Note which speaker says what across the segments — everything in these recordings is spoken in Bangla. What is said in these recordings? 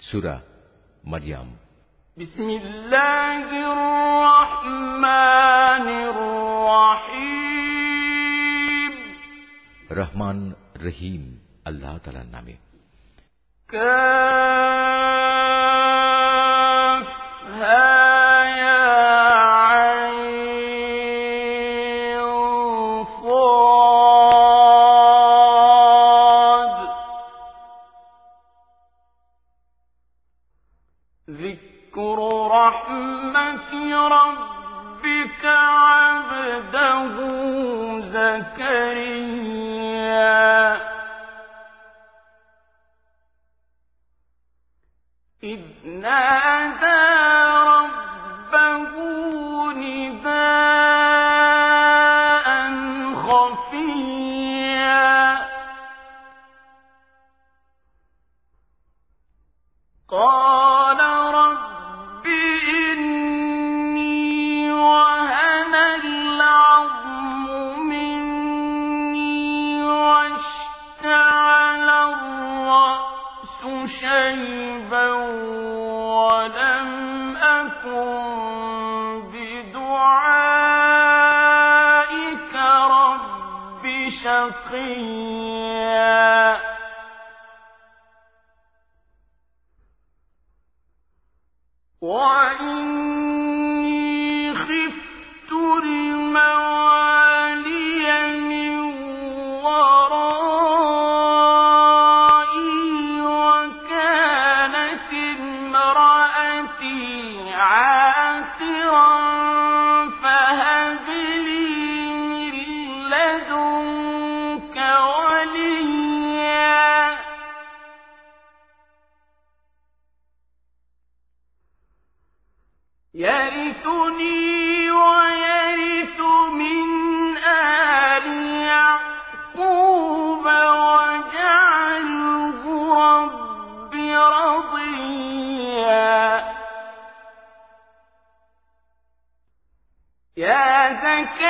Speaker 1: সুরা মারিয়াম
Speaker 2: بسم الله الرحمن الرحيم
Speaker 1: রহমান রহিম আল্লাহ তালার নামে
Speaker 2: كافها فهب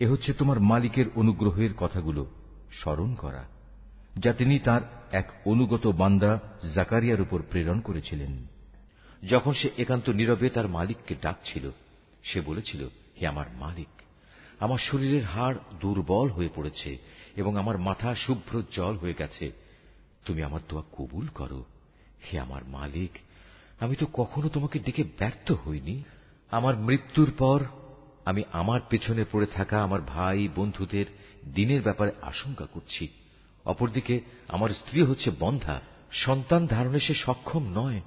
Speaker 1: এ হচ্ছে তোমার মালিকের অনুগ্রহের কথাগুলো স্মরণ করা, যা তিনি তার এক অনুগত বান্দা জাকারিয়ার উপর প্রেরণ করেছিলেন। যখন সে একান্ত নীরবে তার মালিককে ডাকছিল, সে বলেছিল, হে আমার মালিক, আমার শরীরের হাড় দুর্বল হয়ে পড়েছে এবং আমার মাথা শুভ্র জল হয়ে গেছে। তুমি আমার দোয়া কবুল করো। হে আমার মালিক, আমি তো কখনো তোমাকে ডেকে ব্যর্থ হইনি। আমার মৃত্যুর পর আমি আমার পেছনে পড়ে থাকা আমার ভাই, বন্ধুদের দিনের ব্যাপারে আশঙ্কা করছি। অপরদিকে, আমার স্ত্রী হচ্ছে বন্ধা, সন্তান ধারণে সে সক্ষম নয়।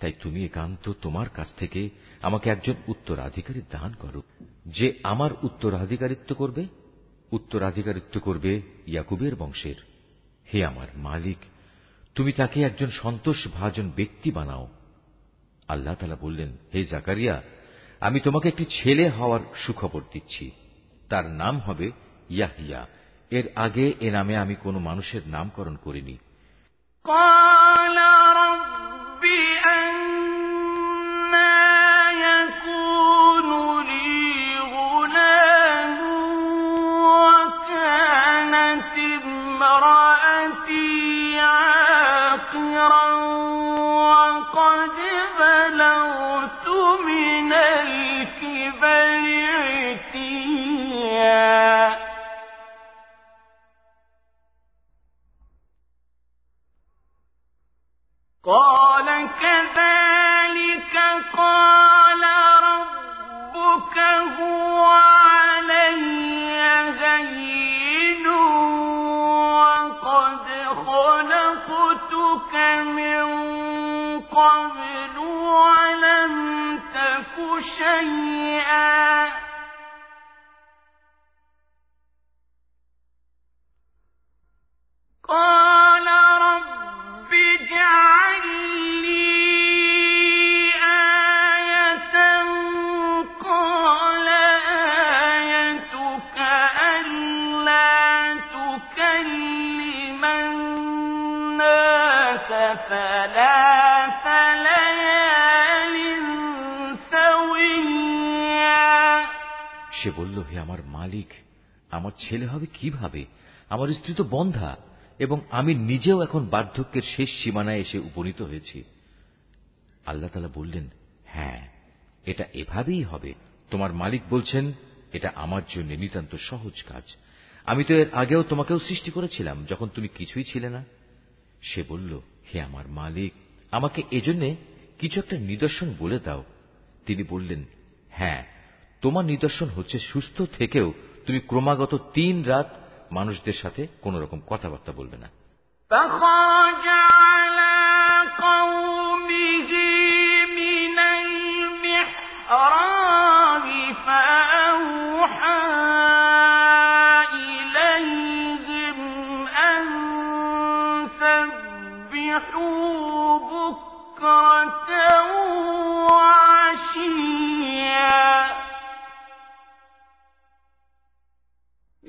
Speaker 1: তাই তুমি একান্ত তোমার কাছ থেকে আমাকে একজন উত্তরাধিকারী দান করো। যে আমার উত্তরাধিকারিত্ব করবে উত্তরাধিকারিত্ব করবে ইয়াকুবের বংশের। হে আমার মালিক, তুমি তাকে একজন সন্তোষ ভাজন ব্যক্তি বানাও। আল্লাহ তালা বললেন, হে জাকারিয়া আমি তোমাকে একটি ছেলে হওয়ার সুখবর দিচ্ছি তার নাম হবে ইয়াহিয়া এর আগে এ নামে আমি কোনো মানুষের নামকরণ করিনি
Speaker 2: قال رب أنا شيئا আমার ছেলে হবে কীভাবে? আমার স্ত্রী তো বন্ধা, এবং আমি নিজেও এখন বার্ধক্যের শেষ সীমানায় এসে উপনীত হয়েছি। আল্লাহ তালা বললেন হ্যাঁ এটা এভাবেই হবে। তোমার মালিক বলছেন, এটা আমার জন্য নিতান্ত সহজ কাজ। আমি তো এর আগেও তোমাকেও সৃষ্টি করেছিলাম, যখন তুমি কিছুই ছিলে না। সে বলল, হে আমার মালিক, আমাকে এজন্য কিছু একটা নিদর্শন বলে দাও। তিনি বললেন হ্যাঁ তোমার নিদর্শন হচ্ছে সুস্থ থেকেও তুমি ক্রমাগত তিন রাত মানুষদের সাথে কোন রকম কথাবার্তা বলবে না।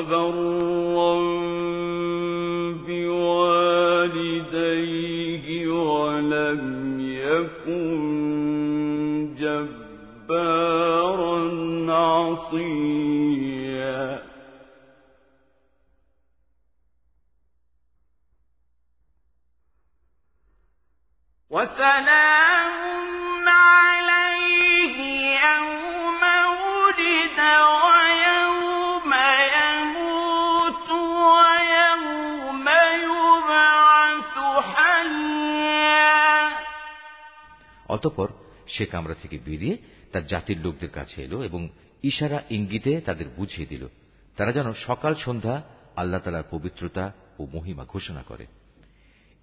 Speaker 2: وبرا بوالديه ولم يكن جبارا عصيا. وسلام অতপর সে কামরা থেকে বেরিয়ে তার জাতির লোকদের কাছে এলো এবং ইশারা ইঙ্গিতে তাদের বুঝিয়ে দিল, তারা যেন সকাল সন্ধ্যা আল্লাহ তালার পবিত্রতা ও মহিমা ঘোষণা করে।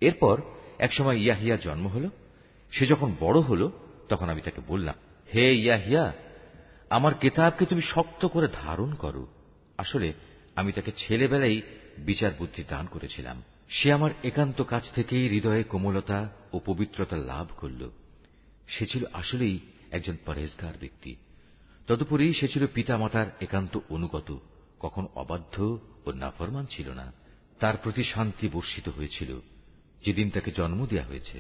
Speaker 2: এরপর একসময় ইয়াহিয়া জন্ম হল, সে যখন বড় হল তখন আমি তাকে বললাম, হে ইয়াহিয়া, আমার কেতাবকে তুমি শক্ত করে ধারণ করো। আসলে আমি তাকে ছেলেবেলায় বিচার বুদ্ধি দান করেছিলাম। সে আমার একান্ত কাছ থেকেই হৃদয়ে কোমলতা ও পবিত্রতা লাভ করল। সে ছিল আসলেই একজন পরেজগার ব্যক্তি তদুপরি সে ছিল পিতামাতার একান্ত অনুগত কখন অবাধ্য ও নাফরমান ছিল না তার প্রতি শান্তি বর্ষিত হয়েছিল যেদিন তাকে জন্ম দেওয়া হয়েছে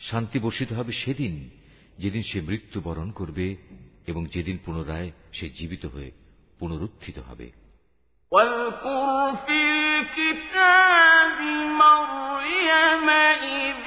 Speaker 2: শান্তি বর্ষিত হবে সেদিন যেদিন সে মৃত্যুবরণ করবে এবং যেদিন পুনরায় সে জীবিত হয়ে পুনরুত্থিত হবে واذكر في الكتاب مريم إذ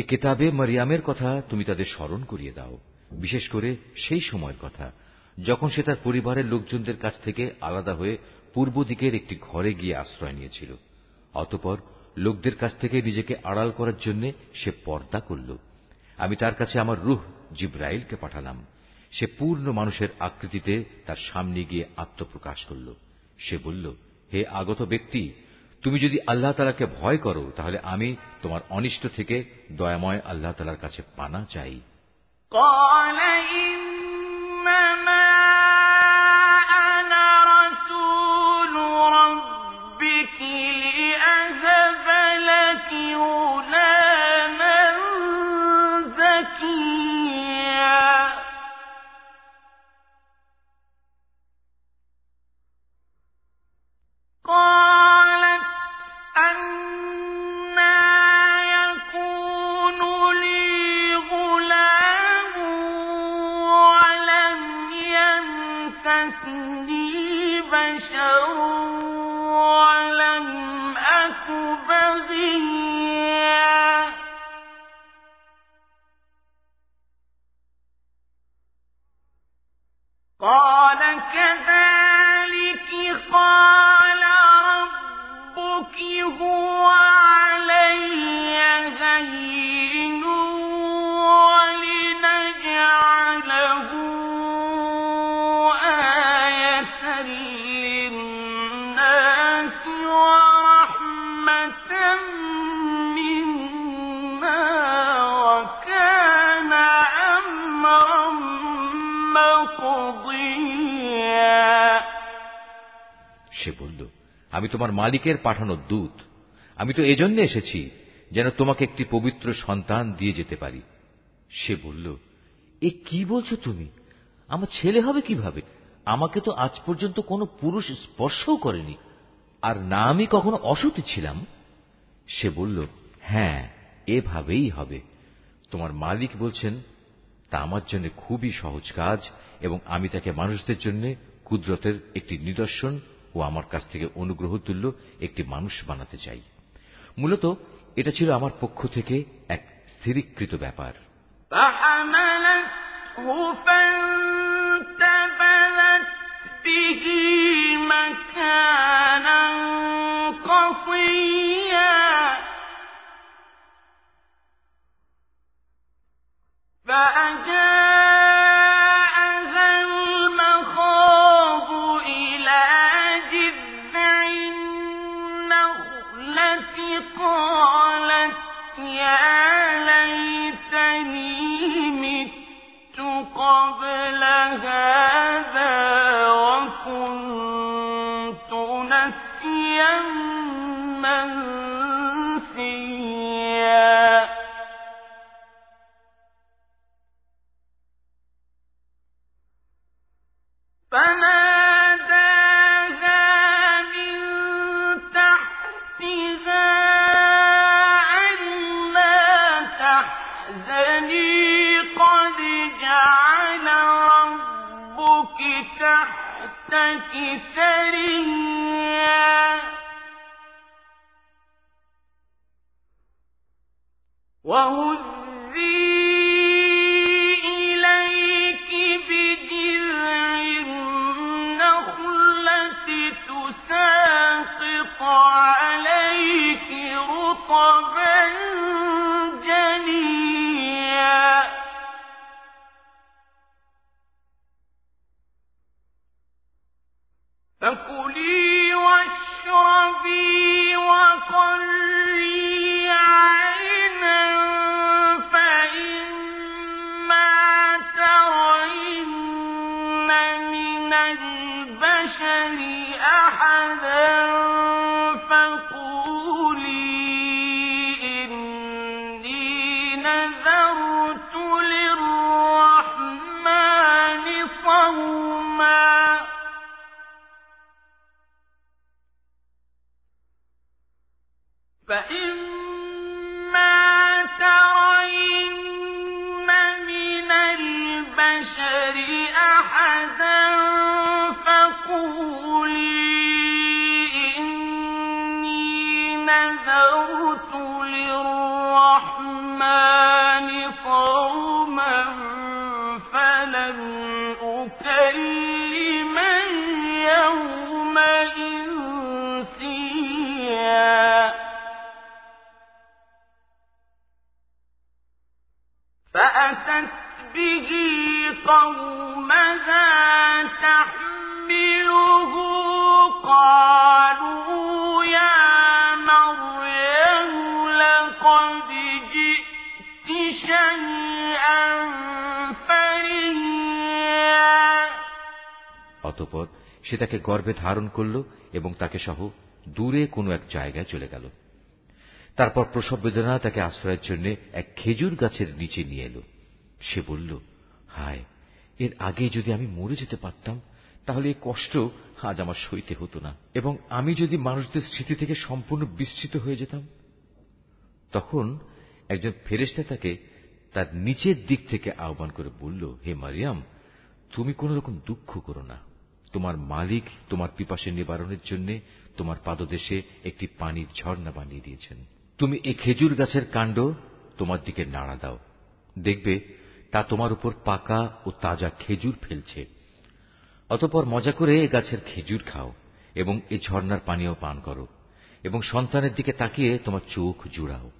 Speaker 2: এ কেতাবে মরিয়ামের কথা তুমি তাদের স্মরণ করিয়ে দাও, বিশেষ করে সেই সময়ের কথা, যখন সে তার পরিবারের লোকজনদের কাছ থেকে আলাদা হয়ে পূর্ব দিকের একটি ঘরে গিয়ে আশ্রয় নিয়েছিল। অতপর লোকদের কাছ থেকে নিজেকে আড়াল করার জন্য সে পর্দা করল। আমি তার কাছে আমার রুহ জিব্রাইলকে পাঠালাম। সে পূর্ণ মানুষের আকৃতিতে তার সামনে গিয়ে আত্মপ্রকাশ করল। সে বলল, হে আগত ব্যক্তি, তুমি যদি আল্লাহ তালাকে ভয় করো, তাহলে আমি তোমার অনিষ্ট থেকে দয়াময় আল্লাহ তালার কাছে পানা চাই قال আমি তোমার মালিকের পাঠানো দূত। আমি তো এজন্য এসেছি যেন তোমাকে একটি পবিত্র সন্তান দিয়ে যেতে পারি। সে বলল, এ কি বলছো তুমি? আমার ছেলে হবে কীভাবে? আমাকে তো আজ পর্যন্ত কোনো পুরুষ স্পর্শও করেনি। আর না আমি কখনো অসতী ছিলাম? সে বলল হ্যাঁ এভাবেই হবে। তোমার মালিক বলছেন, তা আমার জন্য খুবই সহজ কাজ এবং আমি তাকে মানুষদের জন্য কুদরতের একটি নিদর্শন ও আমার কাছ থেকে অনুগ্রহ তুল্য একটি মানুষ বানাতে চাই মূলত এটা ছিল আমার পক্ষ থেকে এক স্থিরীকৃত ব্যাপার به مكانا قصيا فأجاب
Speaker 1: সে তাকে গর্বে ধারণ করল এবং তাকে সহ দূরে কোনো এক জায়গায় চলে গেল। তারপর প্রসব বেদনা তাকে আশ্রয়ের জন্য এক খেজুর গাছের নিচে নিয়ে এলো। সে বলল, হায়, এর আগে যদি আমি মরে যেতে পারতাম, তাহলে এই কষ্ট আজ আমার সইতে হতো না এবং আমি যদি মানুষদের স্মৃতি থেকে সম্পূর্ণ বিস্তৃত হয়ে যেতাম। তখন একজন ফেরেস্তা তাকে তার নিচের দিক থেকে আহ্বান করে বলল, হে মারিয়াম, তুমি কোন রকম দুঃখ করো না। তোমার মালিক তোমার পিপাসে নিবারণের জন্য তোমার পাদদেশে একটি পানির ঝর্ণা বানিয়ে দিয়েছেন। তুমি এ খেজুর গাছের কাণ্ড তোমার দিকে নাড়া দাও। দেখবে তা তোমার উপর পাকা ও তাজা খেজুর ফেলছে। অতপর মজা করে এ গাছের খেজুর খাও এবং এ ঝর্ণার পানীয় পান করো এবং সন্তানের দিকে তাকিয়ে তোমার চোখ জুড়াও।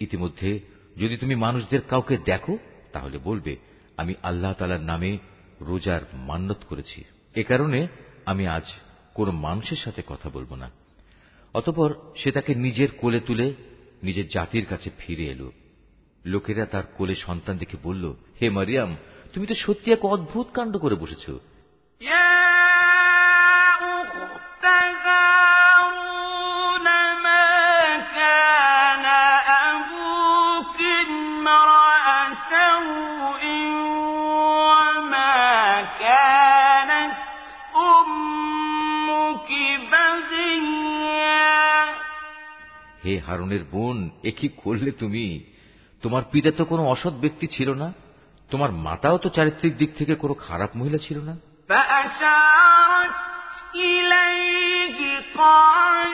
Speaker 1: ইতিমধ্যে যদি তুমি মানুষদের কাউকে দেখো, তাহলে বলবে, আমি আল্লাহ তালার নামে রোজার মান্যত করেছি। এ কারণে আমি আজ কোন মানুষের সাথে কথা বলব না। অতপর সে তাকে নিজের কোলে তুলে নিজের জাতির কাছে ফিরে এলো। লোকেরা তার কোলে সন্তান দেখে বলল, হে মারিয়াম, তুমি তো সত্যি এক অদ্ভুত কাণ্ড করে বসেছ। হারুনের বোন এ কি করলে তুমি তোমার পিতা তো কোনো অসৎ ব্যক্তি ছিল না তোমার মাতাও তো চারিত্রিক দিক থেকে কোনো খারাপ মহিলা ছিল না
Speaker 2: قال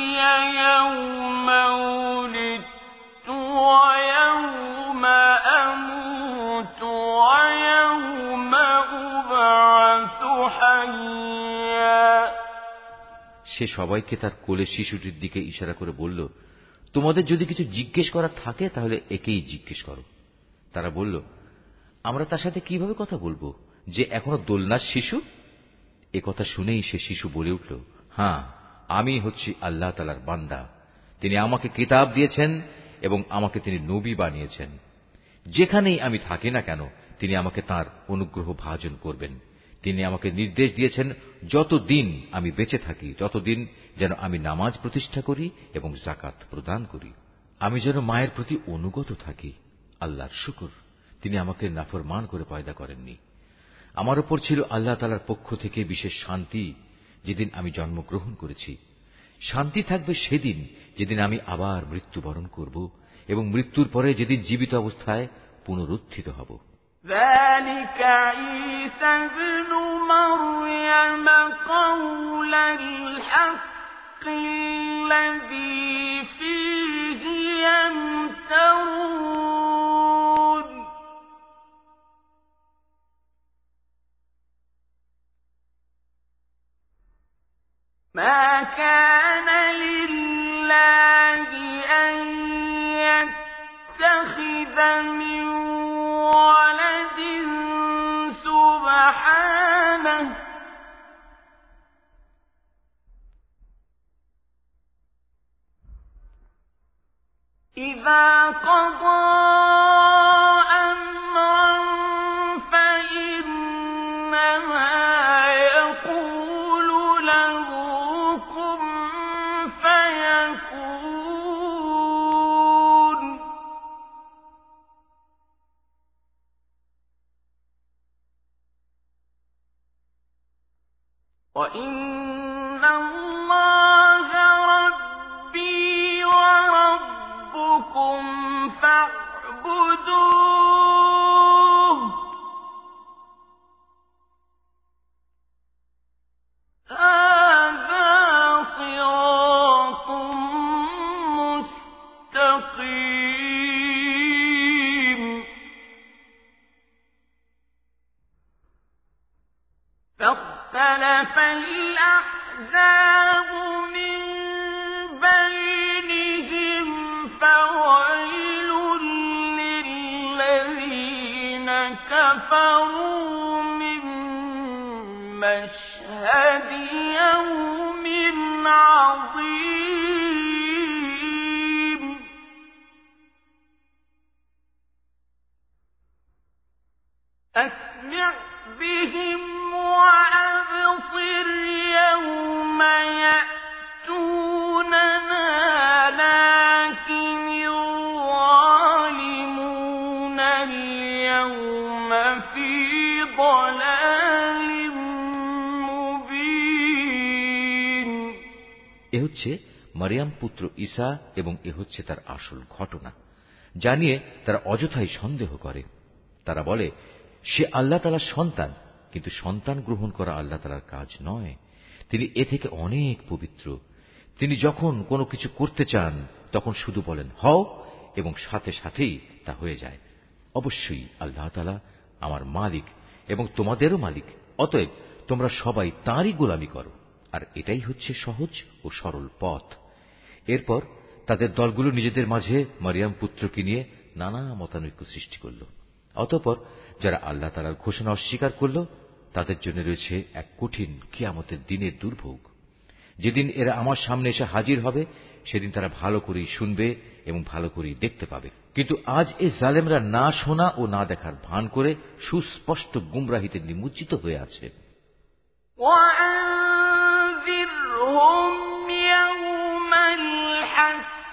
Speaker 1: সে সবাইকে তার কোলে শিশুটির দিকে ইশারা করে বলল, তোমাদের যদি কিছু জিজ্ঞেস করার থাকে, তাহলে একেই জিজ্ঞেস করো। তারা বলল, আমরা তার সাথে কীভাবে কথা বলব? যে এখনও দোলনার শিশু? এ কথা শুনেই সে শিশু বলে উঠল হ্যাঁ আমি হচ্ছি আল্লাহ তালার বান্দা। তিনি আমাকে কিতাব দিয়েছেন এবং আমাকে তিনি নবী বানিয়েছেন। যেখানেই আমি থাকি না কেন, তিনি আমাকে তার অনুগ্রহ ভাজন করবেন। তিনি আমাকে নির্দেশ দিয়েছেন, যতদিন আমি বেঁচে থাকি, ততদিন যেন আমি নামাজ প্রতিষ্ঠা করি এবং জাকাত প্রদান করি। আমি যেন মায়ের প্রতি অনুগত থাকি। আল্লাহর শুকুর, তিনি আমাকে নাফরমান করে পয়দা করেননি। আমার ওপর ছিল আল্লাহ তালার পক্ষ থেকে বিশেষ শান্তি, যেদিন আমি জন্মগ্রহণ করেছি। শান্তি থাকবে সেদিন, যেদিন আমি আবার মৃত্যুবরণ করব এবং মৃত্যুর পরে যেদিন জীবিত অবস্থায় পুনরুত্থিত হব।
Speaker 2: ذلك عيسى ابن مريم قول الحق الذي فيه يمترون. ما كان لله يتخذ من ولد سبحانه إذا
Speaker 1: قضى হচ্ছে তার আসল ঘটনা, জানিয়ে তারা অযথাই সন্দেহ করে। তারা বলে, সে আল্লাহ তালার সন্তান, কিন্তু সন্তান গ্রহণ করা আল্লাহ তালার কাজ নয়। তিনি এ থেকে অনেক পবিত্র। তিনি যখন কোনো কিছু করতে চান, তখন শুধু বলেন, হও, এবং সাথে সাথেই তা হয়ে যায়। অবশ্যই আল্লাহ তালা আমার মালিক এবং তোমাদেরও মালিক, অতএব তোমরা সবাই তাঁরই গোলামি করো। আর এটাই হচ্ছে সহজ ও সরল পথ। এরপর তাদের দলগুলো নিজেদের মাঝে মারিয়াম পুত্রকে নিয়ে নানা মতানৈক্য সৃষ্টি করল অতঃপর যারা আল্লাহ তালার ঘোষণা অস্বীকার করল তাদের জন্য রয়েছে এক কঠিন কিয়ামতের দিনের দুর্ভোগ যেদিন এরা আমার সামনে এসে হাজির হবে সেদিন তারা ভালো করেই শুনবে এবং ভালো করেই দেখতে পাবে কিন্তু আজ এই জালেমরা না শোনা ও না দেখার ভান করে সুস্পষ্ট গুমরাহিতে নিমজ্জিত হয়ে আছে
Speaker 2: وأنذرهم يوم الحسرة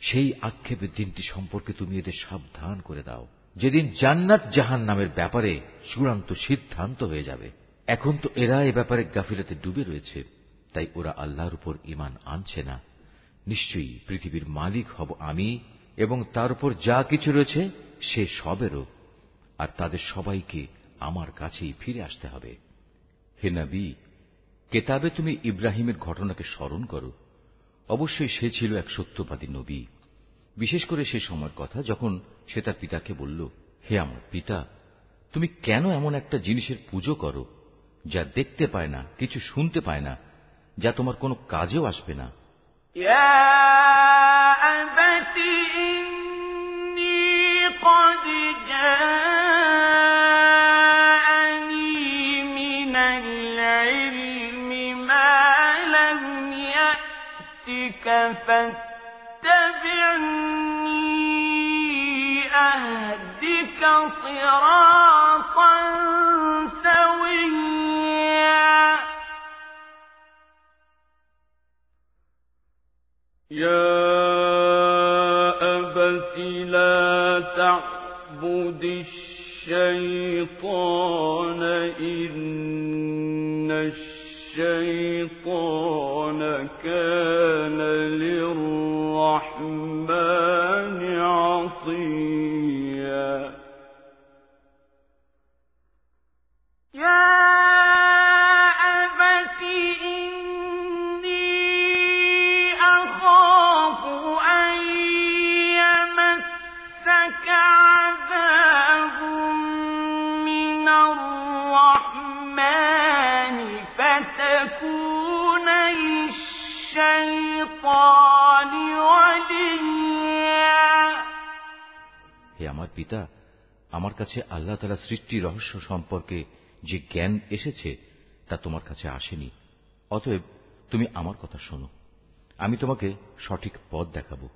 Speaker 1: সেই আক্ষেপের দিনটি সম্পর্কে তুমি এদের সাবধান করে দাও। যেদিন জান্নাত জাহান নামের ব্যাপারে চূড়ান্ত সিদ্ধান্ত হয়ে যাবে, এখন তো এরা এ ব্যাপারে গাফিলাতে ডুবে রয়েছে, তাই ওরা আল্লাহর উপর ইমান আনছে না। নিশ্চয়ই পৃথিবীর মালিক হব আমি, এবং তার উপর যা কিছু রয়েছে সে সবেরও, আর তাদের সবাইকে আমার কাছেই ফিরে আসতে হবে। হে নবী, কেতাবে তুমি ইব্রাহিমের ঘটনাকে স্মরণ করো। অবশ্যই সে ছিল এক সত্যবাদী নবী বিশেষ করে সে সময়ের কথা যখন সে তার পিতাকে বলল হে আমার পিতা তুমি কেন এমন একটা জিনিসের পুজো করো যা দেখতে পায় না কিছু শুনতে পায় না যা তোমার কোনো কাজেও আসবে না
Speaker 2: يا أبت إني قد جاءني فاتبعني أهدك صراطا سويا.
Speaker 3: يا أبت لا تعبد الشيطان إن الشيطان كان للرحمن
Speaker 1: আমার কাছে আল্লাহ তালা সৃষ্টি রহস্য সম্পর্কে যে জ্ঞান এসেছে তা তোমার কাছে আসেনি। অতএব তুমি আমার কথা শোনো। আমি তোমাকে সঠিক পথ দেখাব।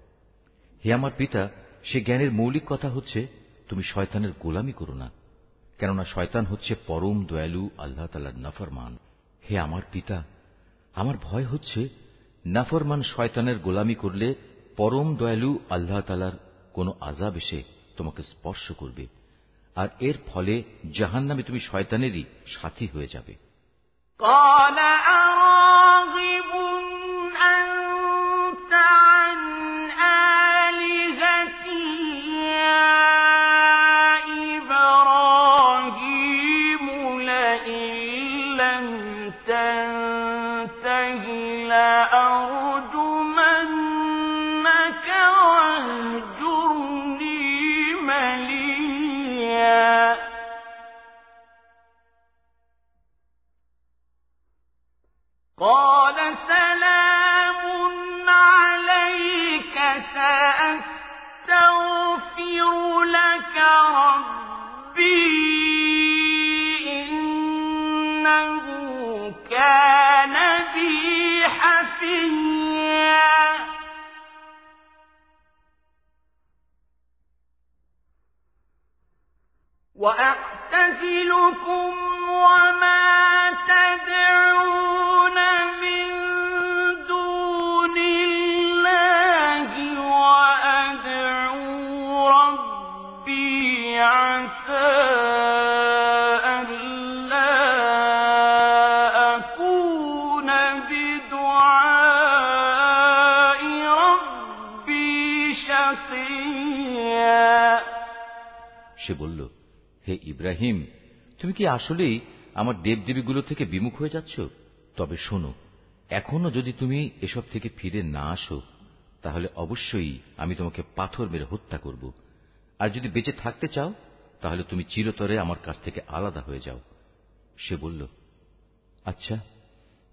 Speaker 1: হে আমার পিতা, সে জ্ঞানের মৌলিক কথা হচ্ছে, তুমি শয়তানের গোলামি করো না। কেননা শয়তান হচ্ছে পরম দয়ালু আল্লাহ তালার নাফরমান। হে আমার পিতা, আমার ভয় হচ্ছে, নাফরমান শয়তানের গোলামি করলে পরম দয়ালু আল্লাহ তালার কোন আজাব এসে তোমাকে স্পর্শ করবে। আর এর ফলে জাহান নামে তুমি শয়তানেরই সাথী হয়ে যাবে
Speaker 2: قال قال سلام عليك سأستغفر لك ربي إنه كان بي حفيا. وأعتزلكم وما تدعون
Speaker 1: সে বলল, হে ইব্রাহিম, তুমি কি আসলেই আমার দেবদেবীগুলো থেকে বিমুখ হয়ে যাচ্ছ? তবে শোনো, এখনও যদি তুমি এসব থেকে ফিরে না আসো, তাহলে অবশ্যই আমি তোমাকে পাথর মেরে হত্যা করব। আর যদি বেঁচে থাকতে চাও, তাহলে তুমি চিরতরে আমার কাছ থেকে আলাদা হয়ে যাও। সে বলল আচ্ছা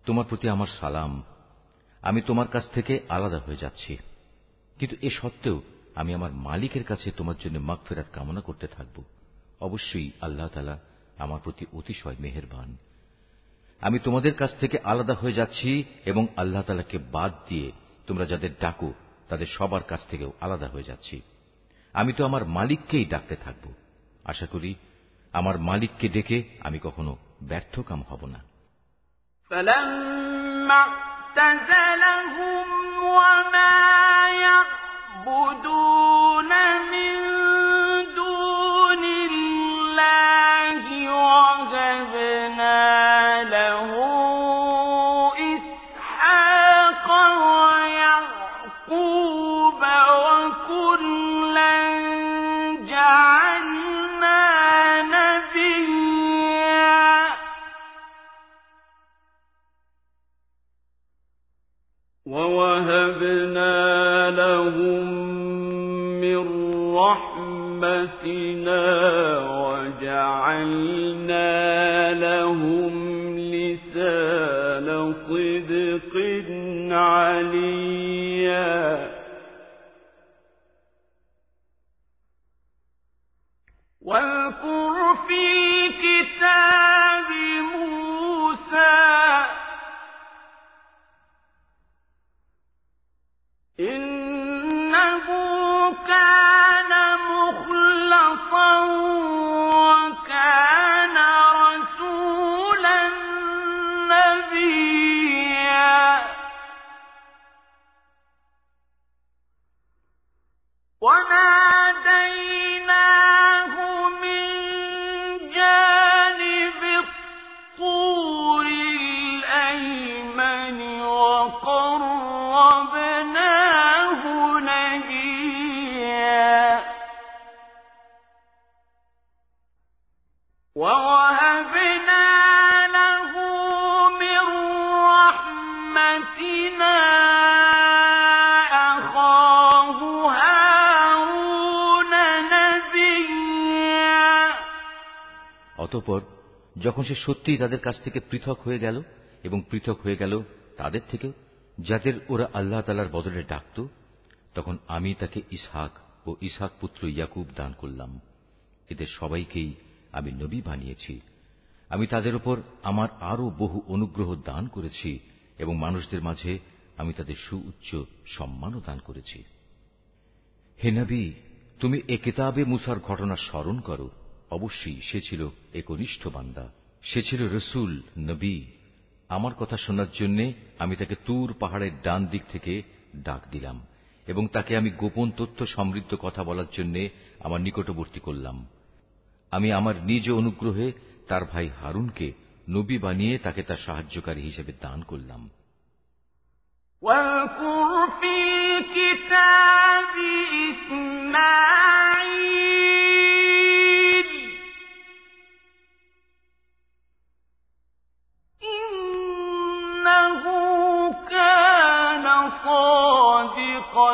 Speaker 1: তোমার প্রতি আমার সালাম। আমি তোমার কাছ থেকে আলাদা হয়ে যাচ্ছি। কিন্তু এ সত্ত্বেও আমি আমার মালিকের কাছে তোমার জন্য মাগফেরাত কামনা করতে থাকব অবশ্যই আল্লাহ তালা আমার প্রতি অতিশয় মেহেরবান আমি তোমাদের কাছ থেকে আলাদা হয়ে যাচ্ছি এবং আল্লাহ তালাকে বাদ দিয়ে তোমরা যাদের ডাকো তাদের সবার কাছ থেকেও আলাদা হয়ে যাচ্ছি আমি তো আমার মালিককেই ডাকতে থাকব আশা করি আমার মালিককে ডেকে আমি কখনো ব্যর্থকাম হব না
Speaker 2: فلما اعتزلهم وما
Speaker 1: অতঃপর যখন সে সত্যিই তাদের কাছ থেকে পৃথক হয়ে গেল এবং পৃথক হয়ে গেল তাদের থেকেও যাদের ওরা আল্লাহ তালার বদলে ডাকত, তখন আমি তাকে ইসহাক ও ইসহাক পুত্র ইয়াকুব দান করলাম। এদের সবাইকেই আমি নবী বানিয়েছি। আমি তাদের উপর আমার আরও বহু অনুগ্রহ দান করেছি এবং মানুষদের মাঝে আমি তাদের সুউচ্চ সম্মানও দান করেছি। হে নবী, তুমি এ কিতাবে মুসার ঘটনা স্মরণ করো। অবশ্যই সে ছিল একনিষ্ঠ বান্দা সে ছিল রসুল নবী আমার কথা শোনার জন্য আমি তাকে তুর পাহাড়ের ডান দিক থেকে ডাক দিলাম এবং তাকে আমি গোপন তথ্য সমৃদ্ধ কথা বলার জন্য আমার নিকটবর্তী করলাম আমি আমার নিজ অনুগ্রহে তার ভাই হারুনকে নবী বানিয়ে তাকে তার সাহায্যকারী হিসেবে দান করলাম
Speaker 2: واذكر في الكتاب إسماعيل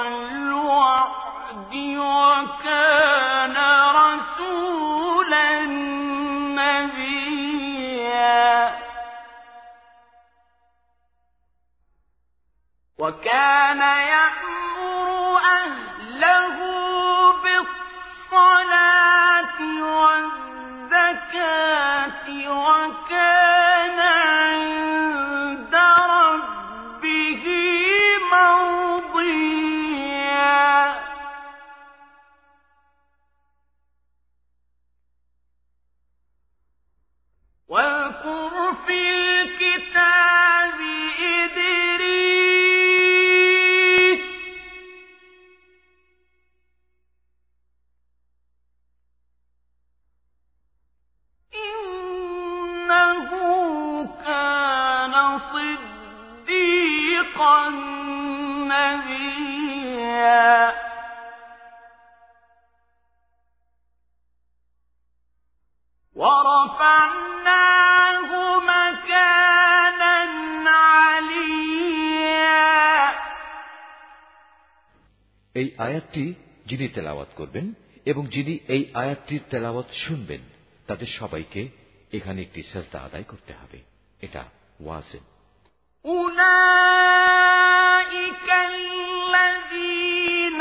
Speaker 2: الوعد وكان رسولا نبيا. وكان يأمر أهله بالصلاة والزكاة وكان
Speaker 1: আয়াতটি যিনি তেলাওয়াত করবেন এবং যিনি এই আয়াতটির তেলাওয়াত শুনবেন তাদের সবাইকে এখানে একটি সাজদা আদায় করতে হবে এটা ওয়াজেব
Speaker 2: أولئك الذين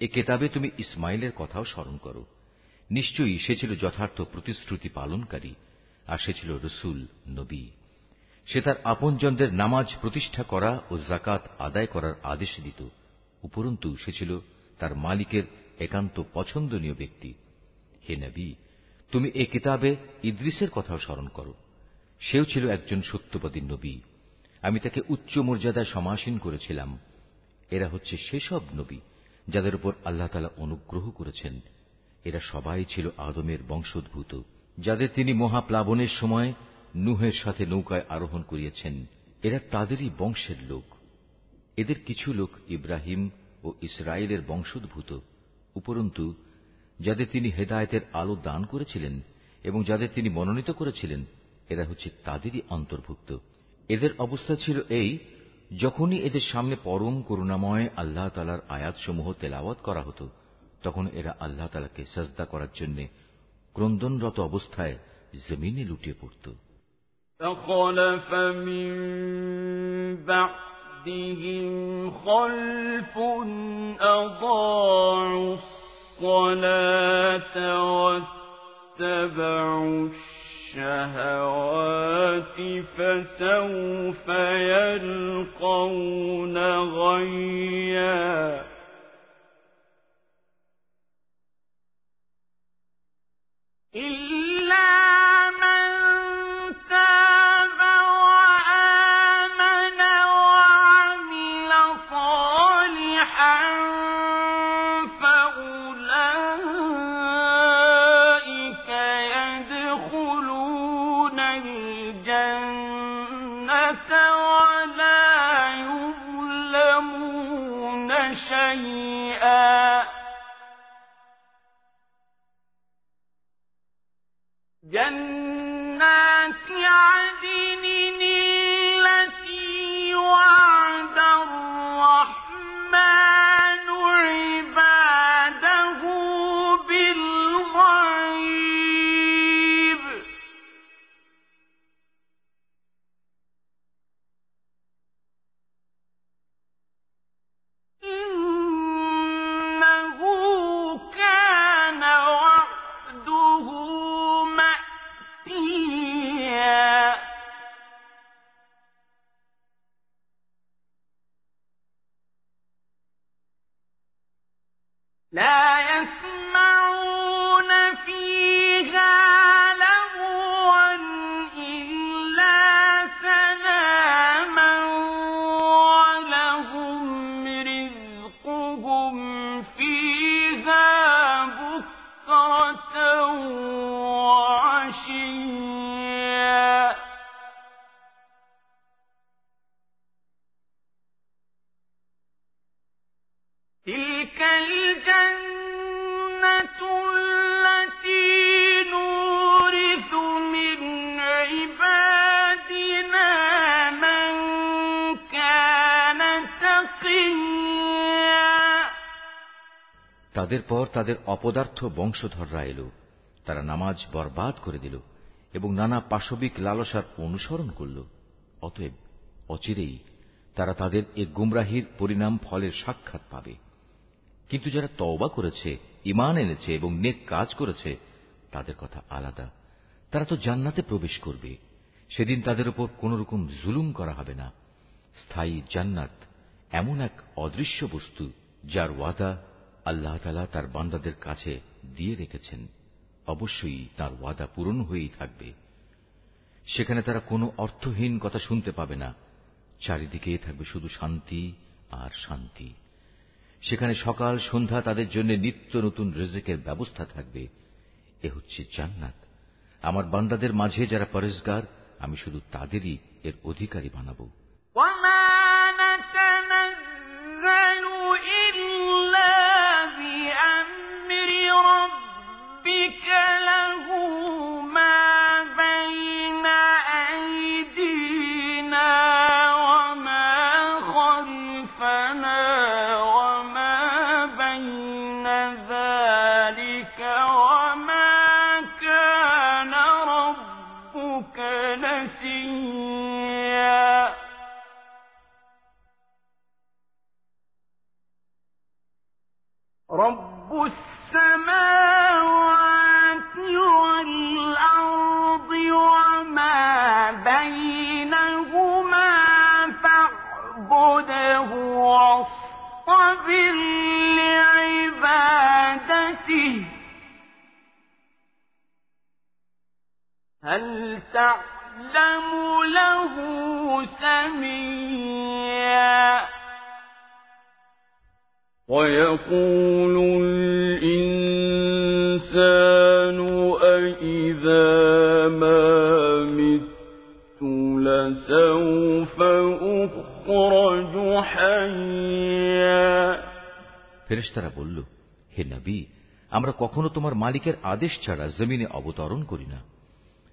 Speaker 1: এ কেতাবে তুমি ইসমাইলের কথাও স্মরণ করো। নিশ্চয়ই সে ছিল যথার্থ প্রতিশ্রুতি পালনকারী, আর সে ছিল রসুল, নবী। সে তার আপনজনদের নামাজ প্রতিষ্ঠা করা ও জাকাত আদায় করার আদেশ দিত। উপরন্তু সে ছিল তার মালিকের একান্ত পছন্দনীয় ব্যক্তি। হে নবী, তুমি এ কিতাবে ইদ্রিসের কথাও স্মরণ করো। সেও ছিল একজন সত্যবাদী নবী। আমি তাকে উচ্চ মর্যাদায় সমাসীন করেছিলাম। এরা হচ্ছে সেসব নবী যাদের উপর আল্লাহ তালা অনুগ্রহ করেছেন। এরা সবাই ছিল আদমের বংশোদ্ভূত, যাদের তিনি মহাপ্লাবনের সময় নুহের সাথে নৌকায় আরোহণ করিয়েছেন। এরা তাদেরই বংশের লোক। এদের কিছু লোক ইব্রাহিম ও ইসরায়েলের বংশোদ্ভূত উপরন্তু যাদের তিনি হেদায়তের আলো দান করেছিলেন এবং যাদের তিনি মনোনীত করেছিলেন এরা হচ্ছে তাদেরই অন্তর্ভুক্ত এদের অবস্থা ছিল এই যখনই এদের সামনে পরম করুণাময় আল্লাহ তালার আয়াতসমূহ তেলাওয়াত করা হতো তখন এরা আল্লাহ তালাকে সজদা করার জন্য ক্রন্দনরত অবস্থায় জমিনে লুটিয়ে পড়ত
Speaker 2: فخلف من بعدهم خلف أضاعوا الصلاة واتبعوا الشهوات فسوف يلقون غيا
Speaker 1: তাদের পর তাদের অপদার্থ বংশধররা এলো। তারা নামাজ বরবাদ করে দিল এবং নানা পাশবিক লালসার অনুসরণ করল। অতএব অচিরেই তারা তাদের এ গুমরাহির পরিণাম ফলের সাক্ষাৎ পাবে। কিন্তু যারা তওবা করেছে ইমান এনেছে এবং নেক কাজ করেছে, তাদের কথা আলাদা। তারা তো জান্নাতে প্রবেশ করবে। সেদিন তাদের উপর কোন রকম জুলুম করা হবে না। স্থায়ী জান্নাত এমন এক অদৃশ্য বস্তু যার ওয়াদা আল্লাহ তালা তার বান্দাদের কাছে দিয়ে রেখেছেন। অবশ্যই তার ওয়াদা পূরণ হয়েই থাকবে। সেখানে তারা কোনো অর্থহীন কথা শুনতে পাবে না। চারিদিকে থাকবে শুধু শান্তি আর শান্তি। সেখানে সকাল সন্ধ্যা তাদের জন্য নিত্য নতুন রেজেকের ব্যবস্থা থাকবে। এ হচ্ছে জান্নাত। আমার বান্দাদের মাঝে যারা পরেশগার, আমি শুধু তাদেরই এর অধিকারী বানাবো।
Speaker 2: هل تعلم له سميا؟
Speaker 3: ويقول الإنسان أئذا ما مت لسوف أخرج
Speaker 1: ফেরেস্তারা বলল, হে নবী, আমরা কখনো তোমার মালিকের আদেশ ছাড়া জমিনে অবতরণ করি না।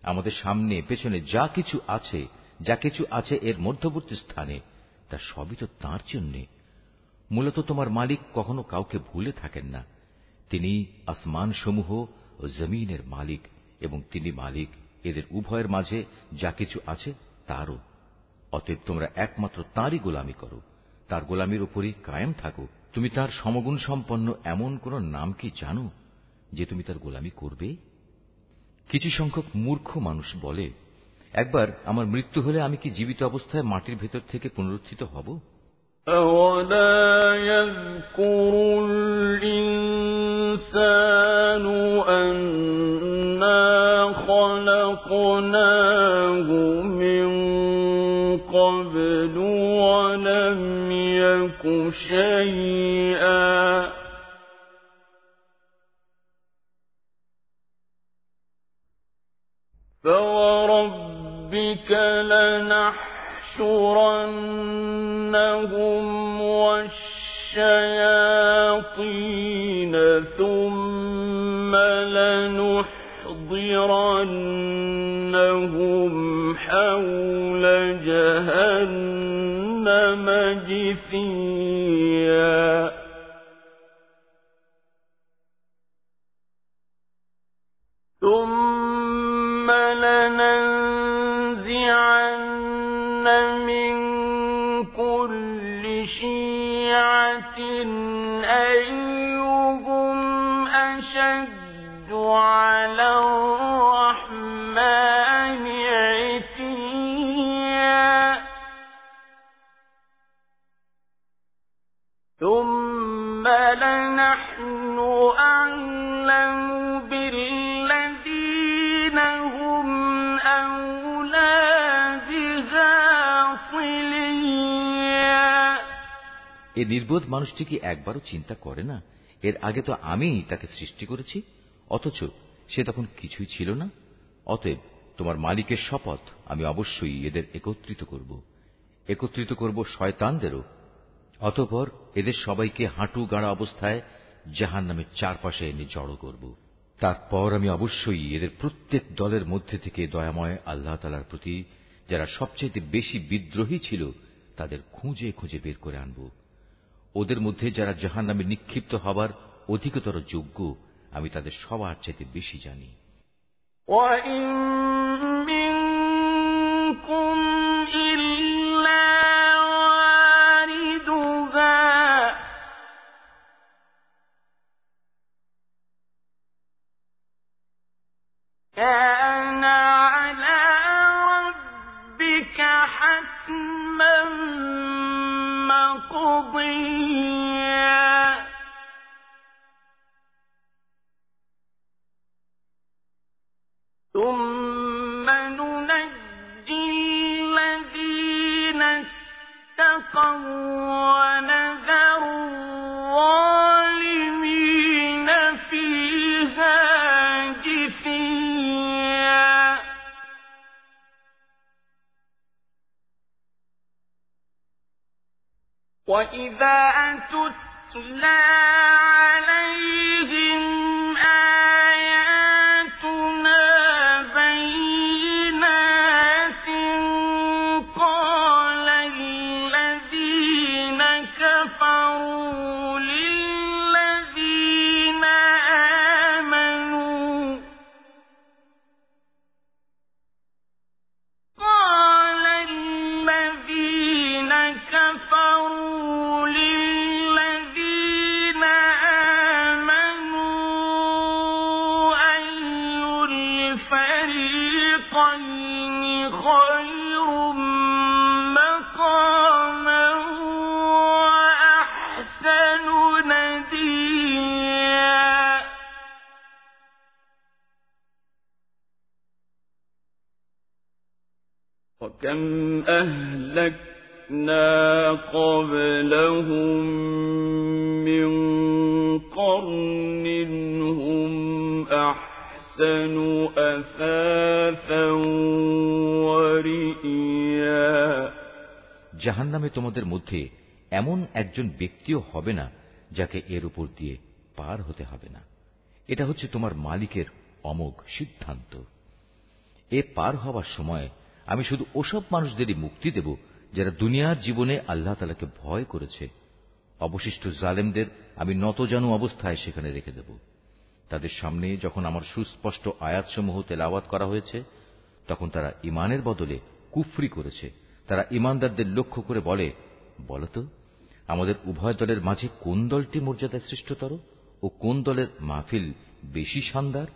Speaker 1: আমাদের সামনে, পেছনে যা কিছু আছে, যা কিছু আছে এর মধ্যবর্তী স্থানে, তা সবই তো তাঁর জন্য। মূলত তোমার মালিক কখনো কাউকে ভুলে থাকেন না। তিনি আসমান সমূহ ও জমিনের মালিক এবং তিনি মালিক এদের উভয়ের মাঝে যা কিছু আছে তারও। অতএব তোমরা একমাত্র তাঁরই গোলামি করো তার গোলামির উপরই কায়েম থাকো তুমি তার সমগুণ সম্পন্ন এমন কোন নাম কি জানো যে তুমি তার গোলামি করবে কিছু সংখ্যক মূর্খ মানুষ বলে একবার আমার মৃত্যু হলে আমি কি জীবিত অবস্থায় মাটির ভেতর থেকে পুনরুত্থিত হব
Speaker 3: أولا يذكر الإنسان أنا خلقناه من قبل ولم يك شيئا. فوربك لنحشرنهم والشياطين ثم لنحضرنهم حول جهنم جثيا.
Speaker 1: এ নির্বোধ মানুষটি কি একবারও চিন্তা করে না? এর আগে তো আমি তাকে সৃষ্টি করেছি, অথচ সে তখন কিছুই ছিল না। অতএব তোমার মালিকের শপথ আমি অবশ্যই এদের একত্রিত করব। একত্রিত করব শয়তানদেরও। অতঃপর এদের সবাইকে হাঁটু গাড়া অবস্থায় জাহান নামের চারপাশে এনে জড়ো করব। তারপর আমি অবশ্যই এদের প্রত্যেক দলের মধ্যে থেকে দয়াময় আল্লাহ তালার প্রতি যারা সবচেয়ে বেশি বিদ্রোহী ছিল, তাদের খুঁজে খুঁজে বের করে আনব। ওদের মধ্যে যারা জাহান নামে নিক্ষিপ্ত হবার অধিকতর যোগ্য আমি তাদের সবার চাইতে বেশি জানি
Speaker 2: وإن منكم إلا واردها كان على ربك حتما
Speaker 1: قضيت পার হতে হবে না। এটা হচ্ছে তোমার মালিকের অমোঘ সিদ্ধান্ত। এ পার হওয়ার সময় আমি শুধু ওসব মানুষদেরই মুক্তি দেব যারা দুনিয়ার জীবনে আল্লাহ তালাকে ভয় করেছে। অবশিষ্ট জালেমদের আমি নতজানু অবস্থায় সেখানে রেখে দেব। তাদের সামনে যখন আমার সুস্পষ্ট আয়াতসমূহ তেলাওয়াত করা হয়েছে, তখন তারা ইমানের বদলে কুফরি করেছে। তারা ইমানদারদের লক্ষ্য করে বলে বলতো আমাদের উভয় দলের মাঝে কোন দলটি মর্যাদায় শ্রেষ্ঠতর? ও কোন দলের মাহফিল বেশি শানদার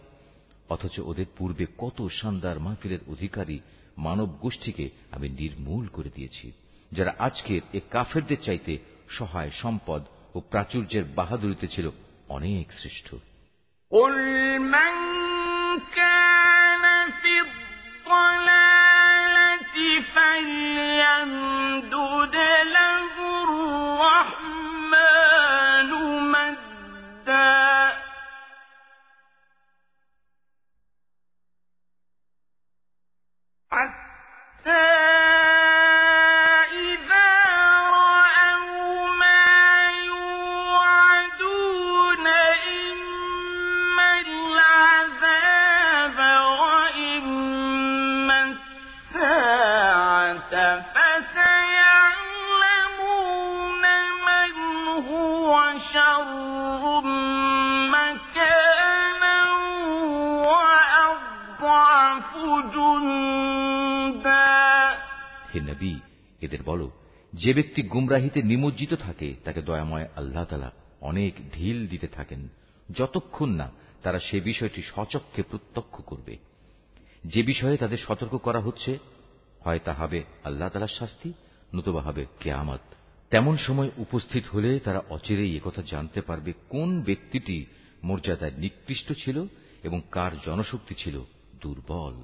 Speaker 1: অথচ ওদের পূর্বে কত শানদার মাহফিলের অধিকারী মানব গোষ্ঠীকে আমি নির্মূল করে দিয়েছি যারা আজকের এ কাফেরদের চাইতে সহায় সম্পদ ও প্রাচুর্যের বাহাদুরিতে ছিল অনেক শ্রেষ্ঠ
Speaker 2: قل من كان في الضلالة فليمدد له حتى
Speaker 1: এদের বলো, যে ব্যক্তি গুমরাহিতে নিমজ্জিত থাকে, তাকে দয়াময় আল্লাহ তালা অনেক ঢিল দিতে থাকেন, যতক্ষণ না তারা সে বিষয়টি সচক্ষে প্রত্যক্ষ করবে। যে বিষয়ে তাদের সতর্ক করা হচ্ছে, হয় তা হবে আল্লাহ তালার শাস্তি, নতুবা হবে কেয়ামত। তেমন সময় উপস্থিত হলে তারা অচিরেই একথা জানতে পারবে কোন ব্যক্তিটি মর্যাদায় নিকৃষ্ট ছিল এবং কার জনশক্তি ছিল দুর্বল।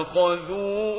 Speaker 1: اتخذوا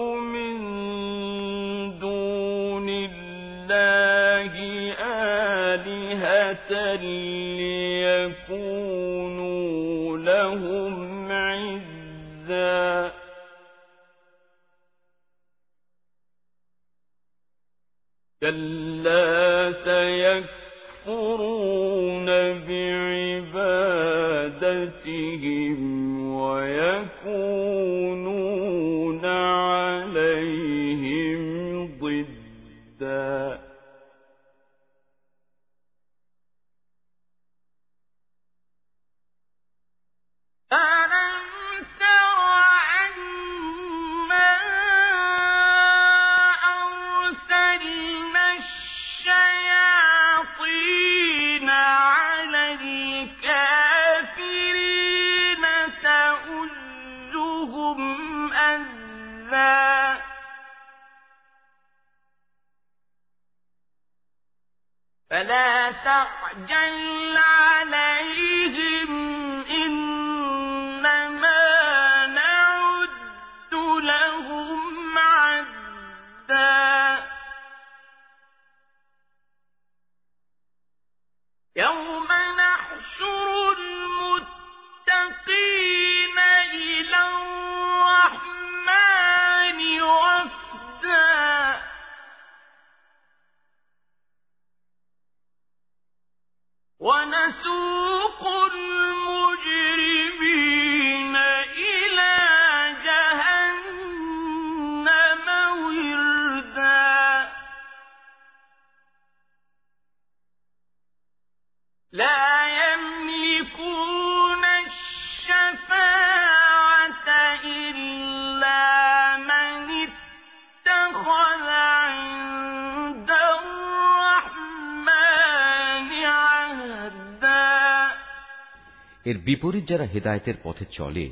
Speaker 1: বিপরীত যারা হেদায়েতের পথে চলে,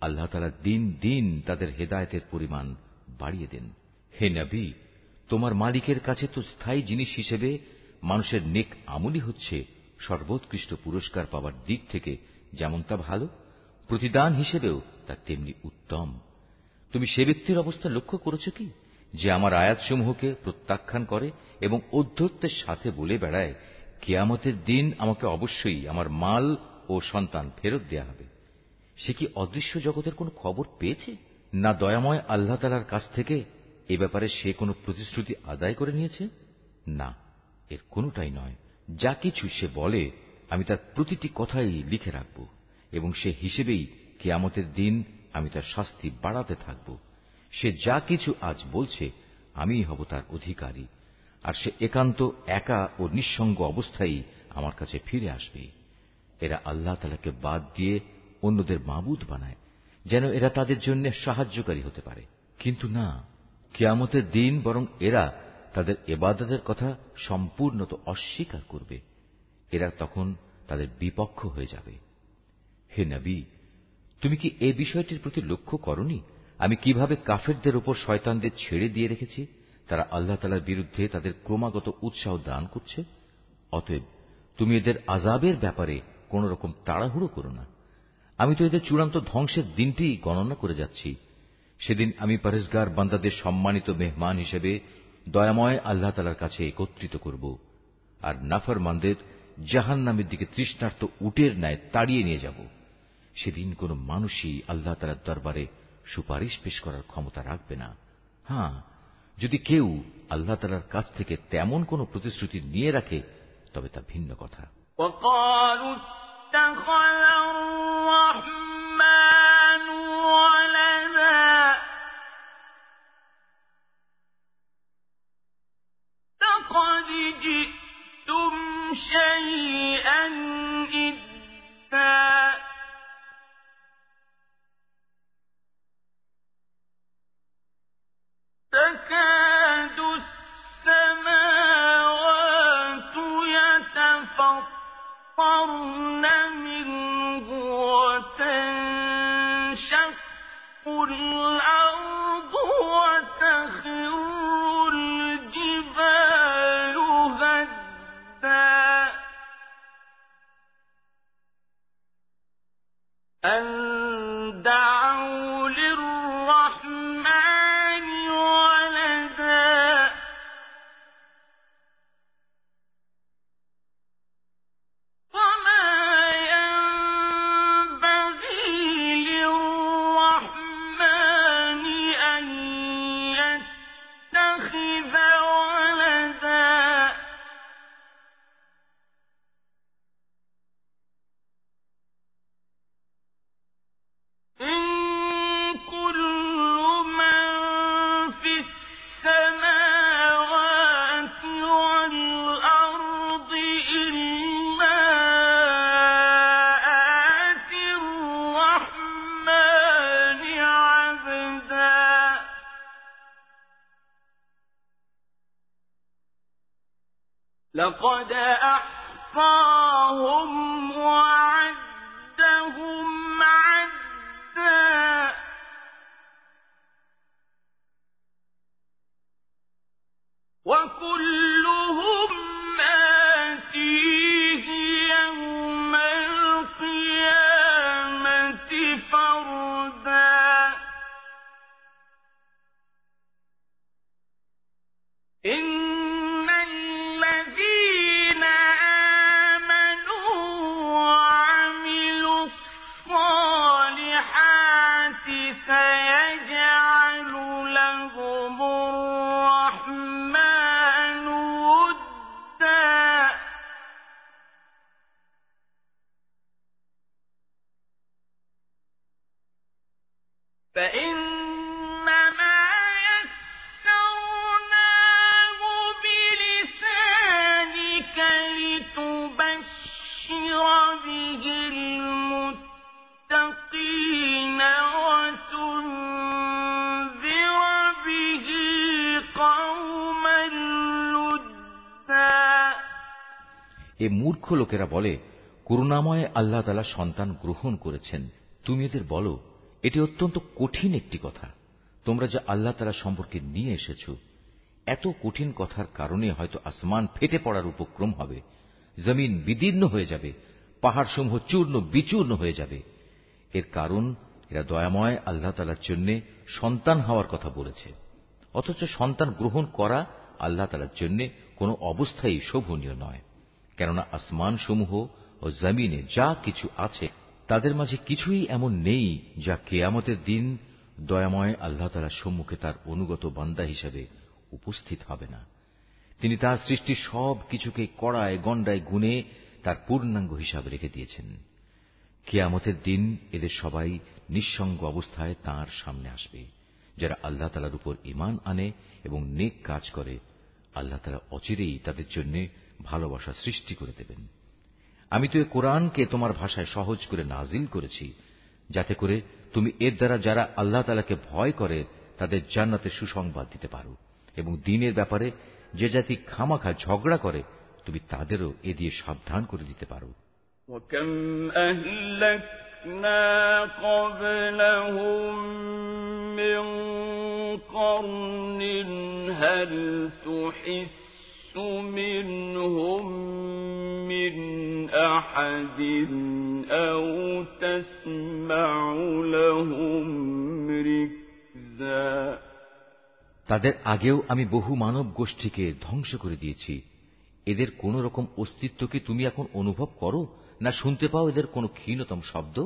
Speaker 1: আল্লাহ তালা দিন দিন তাদের হেদায়েতের পরিমাণ বাড়িয়ে দেন। হে নবী, তোমার মালিকের কাছে তো স্থায়ী জিনিস হিসেবে মানুষের নেক আমলই হচ্ছে সর্বোৎকৃষ্ট পুরস্কার পাওয়ার দিক থেকে যেমন তা ভালো, প্রতিদান হিসেবেও তা তেমনি উত্তম। তুমি সে ব্যক্তির অবস্থা লক্ষ্য করেছ কি? যে আমার আয়াতসমূহকে প্রত্যাখ্যান করে এবং অধ্যত্বের সাথে বলে বেড়ায়, কেয়ামতের দিন আমাকে অবশ্যই আমার মাল ও সন্তান ফেরত দেয়া হবে। সে কি অদৃশ্য জগতের কোনো খবর পেয়েছে? না দয়াময় আল্লাহ তালার কাছ থেকে এ ব্যাপারে সে কোনো প্রতিশ্রুতি আদায় করে নিয়েছে? না, এর কোনোটাই নয়। যা কিছু সে বলে, আমি তার প্রতিটি কথাই লিখে রাখব এবং সে হিসেবেই কেয়ামতের দিন আমি তার শাস্তি বাড়াতে থাকব। সে যা কিছু আজ বলছে, আমিই হব তার অধিকারী। আর সে একান্ত একা ও নিঃসঙ্গ অবস্থায় আমার কাছে ফিরে আসবে এরা আল্লাহ তালাকে বাদ দিয়ে অন্যদের মাবুদ বানায়, যেন এরা তাদের জন্য সাহায্যকারী হতে পারে। কিন্তু না, কেয়ামতের দিন বরং এরা তাদের এবাদতের কথা সম্পূর্ণত অস্বীকার করবে। এরা তখন তাদের বিপক্ষ হয়ে যাবে। হে নবী, তুমি কি এ বিষয়টির প্রতি লক্ষ্য করনি? আমি কীভাবে কাফেরদের উপর শয়তানদের ছেড়ে দিয়ে রেখেছি? তারা আল্লাহ তালার বিরুদ্ধে তাদের ক্রমাগত উৎসাহ দান করছে। অতএব তুমি এদের আজাবের ব্যাপারে কোন রকম তাড়াহুড়ো করো না। আমি তো এদের চূড়ান্ত ধ্বংসের দিনটি গণনা করে যাচ্ছি। সেদিন আমি পরেশগার বান্দাদের সম্মানিত মেহমান হিসেবে দয়াময় আল্লাহ তালার কাছে একত্রিত করব আর নাফরমানদের জাহান নামের দিকে তৃষ্ণার্ত উটের ন্যায় তাড়িয়ে নিয়ে যাব। সেদিন কোন মানুষই আল্লাহ তালার দরবারে সুপারিশ পেশ করার ক্ষমতা রাখবে না। হ্যাঁ যদি কেউ আল্লাহ তালার কাছ থেকে তেমন কোন প্রতিশ্রুতি নিয়ে রাখে, তবে তা ভিন্ন কথা।
Speaker 2: وقالوا اتخذ الرحمن ولدا. لقد جئتم شيئا إدا. تكاد
Speaker 1: এ মূর্খ লোকেরা বলে, করুণাময় আল্লাহ তালা সন্তান গ্রহণ করেছেন। তুমি এদের বলো, এটি অত্যন্ত কঠিন একটি কথা। তোমরা যা আল্লাহ তালা সম্পর্কে নিয়ে এসেছ, এত কঠিন কথার কারণে হয়তো আসমান ফেটে পড়ার উপক্রম হবে। জমিন বিদীর্ণ হয়ে যাবে পাহাড় সমূহ চূর্ণ বিচূর্ণ হয়ে যাবে। এর কারণ, এরা দয়াময় আল্লাহ তালার জন্য সন্তান হওয়ার কথা বলেছে। অথচ সন্তান গ্রহণ করা আল্লাহ তালার জন্য কোনো অবস্থায় শোভনীয় নয়। কেননা আসমান সমূহ ও জমিনে যা কিছু আছে, তাদের মাঝে কিছুই এমন নেই যা কেয়ামতের দিন দয়াময় আল্লাহ তালার সম্মুখে তার অনুগত বান্দা হিসেবে উপস্থিত হবে না। তিনি তার সৃষ্টির সব কিছুকে কড়ায়, গণ্ডায় গুনে তার পূর্ণাঙ্গ হিসাবে রেখে দিয়েছেন। কেয়ামতের দিন এদের সবাই নিঃসঙ্গ অবস্থায় তার সামনে আসবে, যারা আল্লাহ তালার উপর ইমান আনে এবং নেক কাজ করে। আল্লাহ তালা অচিরেই তাদের জন্য ভালোবাসা সৃষ্টি করে দেবেন আমি তো এ কোরআনকে তোমার ভাষায় সহজ করে নাজিল করেছি যাতে করে তুমি এর দ্বারা যারা আল্লাহ তালাকে ভয় করে তাদের জান্নাতের সুসংবাদ দিতে পারো এবং দিনের ব্যাপারে যে জাতি খামাখা ঝগড়া করে তুমি তাদেরও এ দিয়ে সাবধান করে দিতে পারো
Speaker 2: وكم أهلكنا قبلهم من قرن هل تحس منهم من أحد أو تسمع لهم ركزا
Speaker 1: তাদের আগেও আমি বহু মানব গোষ্ঠীকে ধ্বংস করে দিয়েছি এদের কোন রকম অস্তিত্ব কি তুমি এখন অনুভব করো না শুনতে পাও এদের কোনো ক্ষীণতম শব্দ